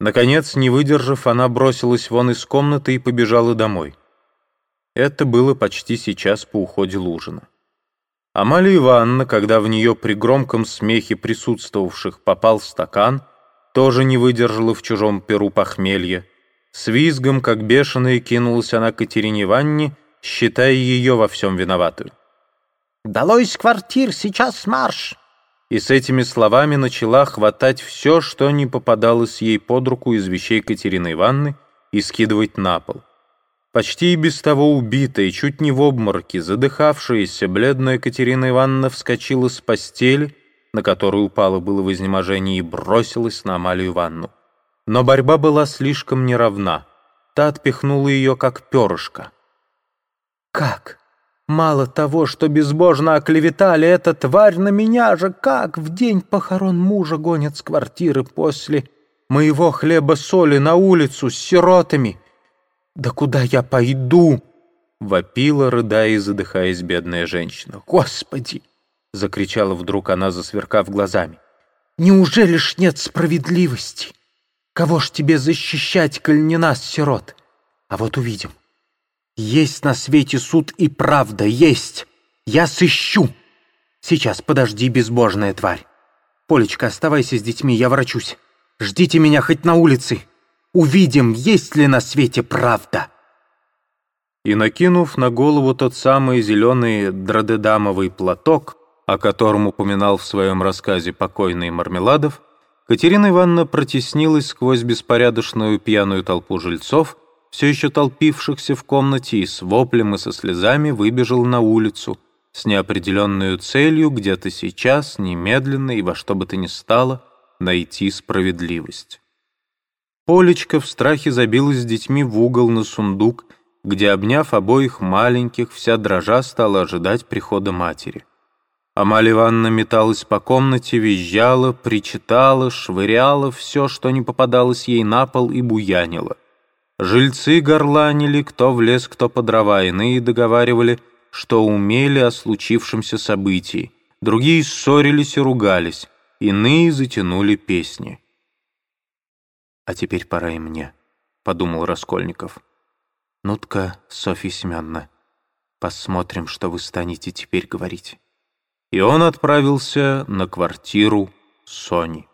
Наконец, не выдержав, она бросилась вон из комнаты и побежала домой. Это было почти сейчас по уходе Лужина. Амалия Ивановна, когда в нее при громком смехе присутствовавших попал стакан, тоже не выдержала в чужом перу похмелья. С визгом, как бешеная, кинулась она к Катерине Ивановне, считая ее во всем виноватую. «Долой из квартир, сейчас марш!» И с этими словами начала хватать все, что не попадалось ей под руку из вещей Катерины Ивановны, и скидывать на пол. Почти и без того убитая, чуть не в обмороке, задыхавшаяся, бледная Катерина Ивановна вскочила с постели, на которую упала было в изнеможении, и бросилась на Амалию Ивановну. Но борьба была слишком неравна. Та отпихнула ее, как перышко. «Как? Мало того, что безбожно оклеветали, эта тварь на меня же, как в день похорон мужа гонят с квартиры после моего хлеба-соли на улицу с сиротами!» «Да куда я пойду?» — вопила, рыдая и задыхаясь бедная женщина. «Господи!» — закричала вдруг она, засверкав глазами. «Неужели ж нет справедливости? Кого ж тебе защищать, коль не нас, сирот? А вот увидим. Есть на свете суд и правда, есть. Я сыщу. Сейчас, подожди, безбожная тварь. Полечка, оставайся с детьми, я врачусь. Ждите меня хоть на улице. Увидим, есть ли на свете правда!» И, накинув на голову тот самый зеленый дродедамовый платок, о котором упоминал в своем рассказе покойный Мармеладов, Катерина Ивановна протеснилась сквозь беспорядочную пьяную толпу жильцов, все еще толпившихся в комнате, и с воплем и со слезами выбежал на улицу, с неопределенной целью где-то сейчас, немедленно и во что бы то ни стало, найти справедливость. Полечка в страхе забилась с детьми в угол на сундук, где, обняв обоих маленьких, вся дрожа стала ожидать прихода матери. Амалия Ивановна металась по комнате, визжала, причитала, швыряла все, что не попадалось ей на пол, и буянила. Жильцы горланили, кто в лес, кто по дрова, иные договаривали, что умели о случившемся событии, другие ссорились и ругались, иные затянули песни. «А теперь пора и мне», — подумал Раскольников. «Ну-ка, Софья Семеновна, посмотрим, что вы станете теперь говорить». И он отправился на квартиру Сони.